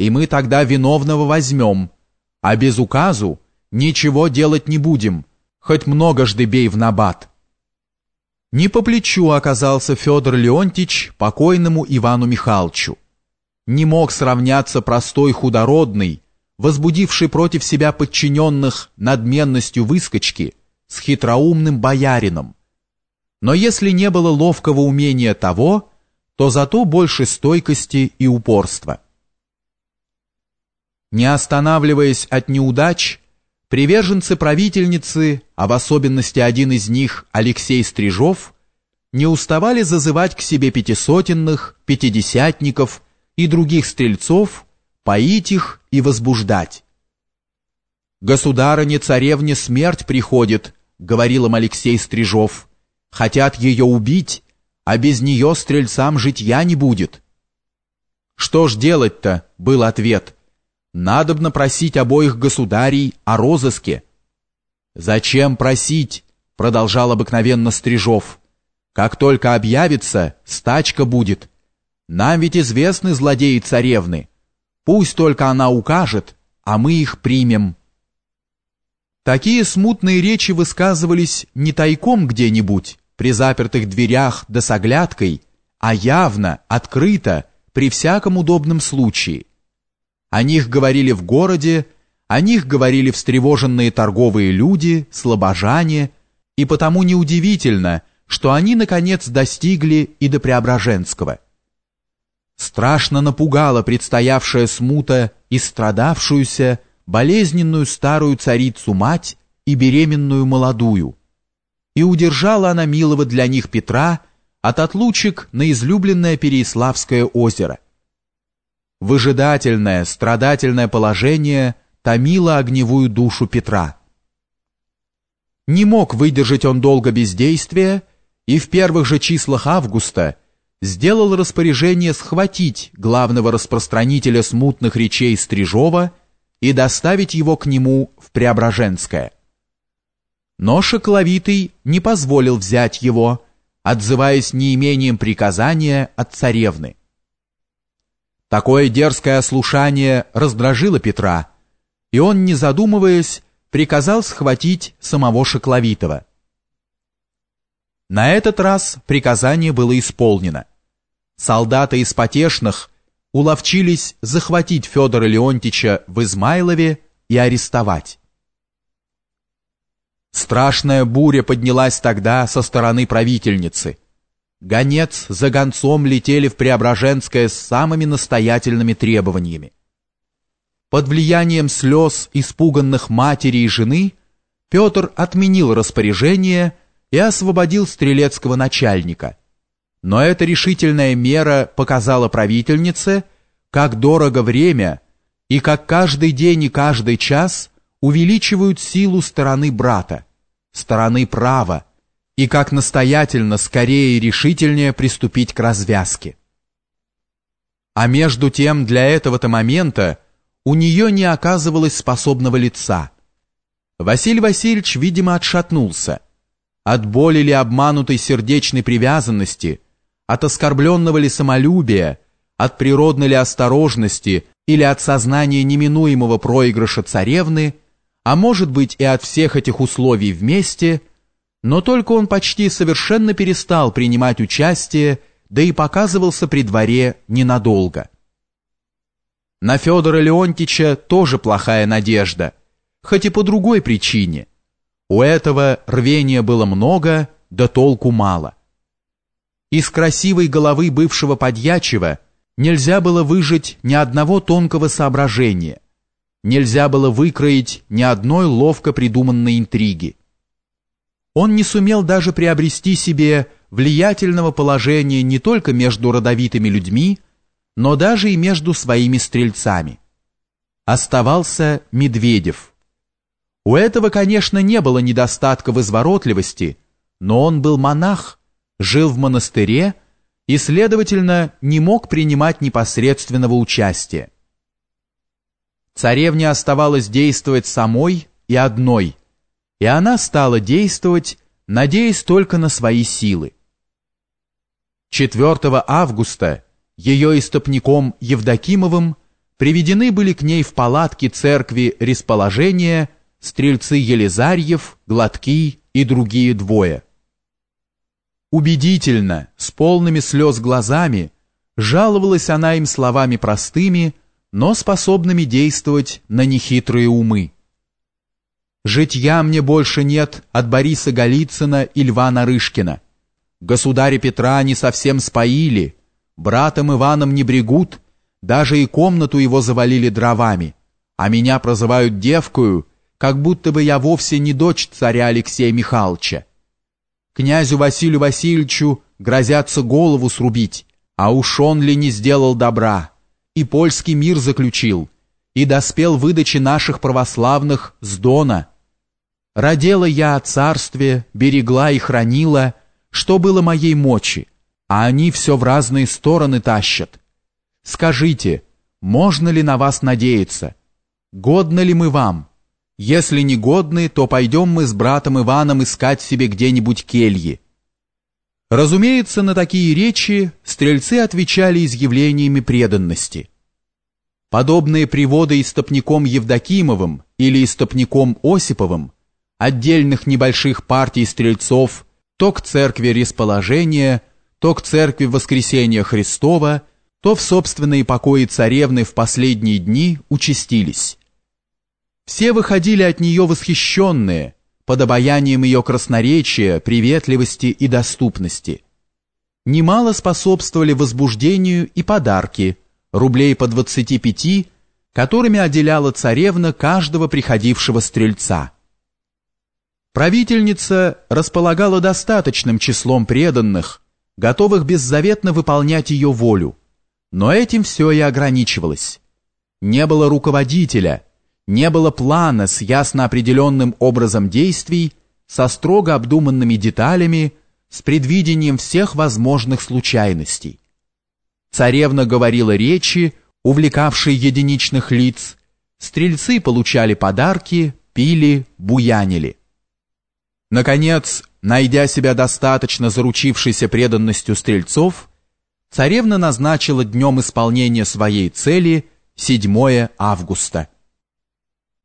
и мы тогда виновного возьмем, а без указу ничего делать не будем, хоть многожды бей в набат. Не по плечу оказался Федор Леонтич покойному Ивану Михайловичу. Не мог сравняться простой худородный, возбудивший против себя подчиненных надменностью выскочки, с хитроумным боярином. Но если не было ловкого умения того, то зато больше стойкости и упорства. Не останавливаясь от неудач, Приверженцы правительницы, а в особенности один из них, Алексей Стрижов, не уставали зазывать к себе пятисотенных, пятидесятников и других стрельцов, поить их и возбуждать. «Государыне царевне смерть приходит», — говорил им Алексей Стрижов. «Хотят ее убить, а без нее стрельцам житья не будет». «Что ж делать-то?» — был ответ — надобно просить обоих государей о розыске. «Зачем просить?» — продолжал обыкновенно Стрижов. «Как только объявится, стачка будет. Нам ведь известны злодеи царевны. Пусть только она укажет, а мы их примем». Такие смутные речи высказывались не тайком где-нибудь, при запертых дверях да с оглядкой, а явно, открыто, при всяком удобном случае. О них говорили в городе, о них говорили встревоженные торговые люди, слабожане, и потому неудивительно, что они, наконец, достигли и до Преображенского. Страшно напугала предстоявшая смута и страдавшуюся, болезненную старую царицу-мать и беременную молодую. И удержала она милого для них Петра от отлучек на излюбленное Переиславское озеро – Выжидательное, страдательное положение томило огневую душу Петра. Не мог выдержать он долго бездействия и в первых же числах августа сделал распоряжение схватить главного распространителя смутных речей Стрижова и доставить его к нему в Преображенское. Но Шокловитый не позволил взять его, отзываясь неимением приказания от царевны. Такое дерзкое ослушание раздражило Петра, и он, не задумываясь, приказал схватить самого Шокловитова. На этот раз приказание было исполнено. Солдаты из потешных уловчились захватить Федора Леонтича в Измайлове и арестовать. Страшная буря поднялась тогда со стороны правительницы – Гонец за гонцом летели в Преображенское с самыми настоятельными требованиями. Под влиянием слез испуганных матери и жены Петр отменил распоряжение и освободил стрелецкого начальника. Но эта решительная мера показала правительнице, как дорого время и как каждый день и каждый час увеличивают силу стороны брата, стороны права, и как настоятельно скорее и решительнее приступить к развязке. А между тем для этого-то момента у нее не оказывалось способного лица. Василий Васильевич, видимо, отшатнулся. От боли ли обманутой сердечной привязанности, от оскорбленного ли самолюбия, от природной ли осторожности или от сознания неминуемого проигрыша царевны, а может быть и от всех этих условий вместе – но только он почти совершенно перестал принимать участие, да и показывался при дворе ненадолго. На Федора Леонтича тоже плохая надежда, хоть и по другой причине. У этого рвения было много, да толку мало. Из красивой головы бывшего подьячего нельзя было выжить ни одного тонкого соображения, нельзя было выкроить ни одной ловко придуманной интриги он не сумел даже приобрести себе влиятельного положения не только между родовитыми людьми, но даже и между своими стрельцами. Оставался Медведев. У этого, конечно, не было недостатка в изворотливости, но он был монах, жил в монастыре и, следовательно, не мог принимать непосредственного участия. Царевне оставалось действовать самой и одной – и она стала действовать, надеясь только на свои силы. 4 августа ее истопником Евдокимовым приведены были к ней в палатке церкви расположения стрельцы Елизарьев, Гладкий и другие двое. Убедительно, с полными слез глазами, жаловалась она им словами простыми, но способными действовать на нехитрые умы. «Житья мне больше нет от Бориса Голицына и Льва Нарышкина. Государя Петра не совсем споили, братом Иваном не брегут, даже и комнату его завалили дровами, а меня прозывают девкою, как будто бы я вовсе не дочь царя Алексея Михайловича. Князю Василию Васильевичу грозятся голову срубить, а уж он ли не сделал добра, и польский мир заключил, и доспел выдачи наших православных с Дона. Родила я о царстве, берегла и хранила, что было моей мочи, а они все в разные стороны тащат. Скажите, можно ли на вас надеяться? Годно ли мы вам? Если не годны, то пойдем мы с братом Иваном искать себе где-нибудь кельи. Разумеется, на такие речи стрельцы отвечали изъявлениями преданности. Подобные приводы истопником Евдокимовым или истопником Осиповым, отдельных небольших партий стрельцов, то к церкви расположения, то к церкви Воскресения Христова, то в собственные покои царевны в последние дни участились. Все выходили от нее восхищенные – под обаянием ее красноречия, приветливости и доступности. Немало способствовали возбуждению и подарки, рублей по 25, которыми отделяла царевна каждого приходившего стрельца. Правительница располагала достаточным числом преданных, готовых беззаветно выполнять ее волю, но этим все и ограничивалось. Не было руководителя – не было плана с ясно определенным образом действий, со строго обдуманными деталями, с предвидением всех возможных случайностей. Царевна говорила речи, увлекавшие единичных лиц, стрельцы получали подарки, пили, буянили. Наконец, найдя себя достаточно заручившейся преданностью стрельцов, царевна назначила днем исполнения своей цели 7 августа –